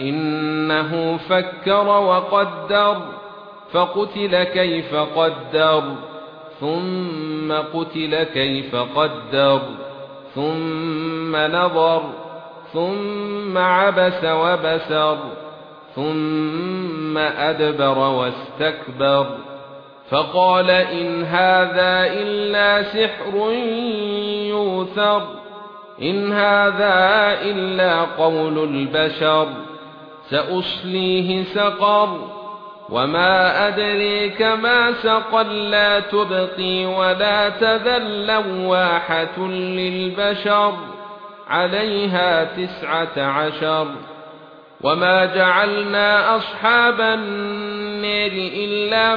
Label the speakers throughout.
Speaker 1: إنه فكر وقدر فقتل كيف قدر ثم قتل كيف قدر ثم نظر ثم عبس وبسر ثم أدبر واستكبر. فقال إن هذا إلا سحر يوثر إن هذا إلا قول البشر. سأصليه سقر وما ادريك ما سقر لا تبقي ولا تذر لواحة للبشر عليها تسعة عشر. وما جعلنا أصحاب النار إلا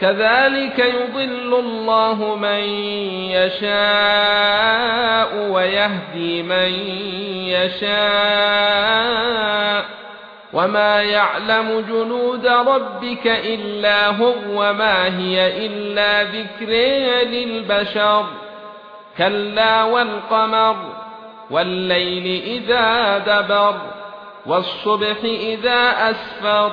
Speaker 1: كذلك يضل الله من يشاء ويهدي من يشاء. وما يعلم جنود ربك إلا هو وما هي إلا ذكر للبشر. كلا والقمر والليل إذا دبر والصبح إذا أسفر.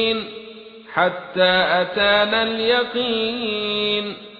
Speaker 1: حتى أتانا اليقين.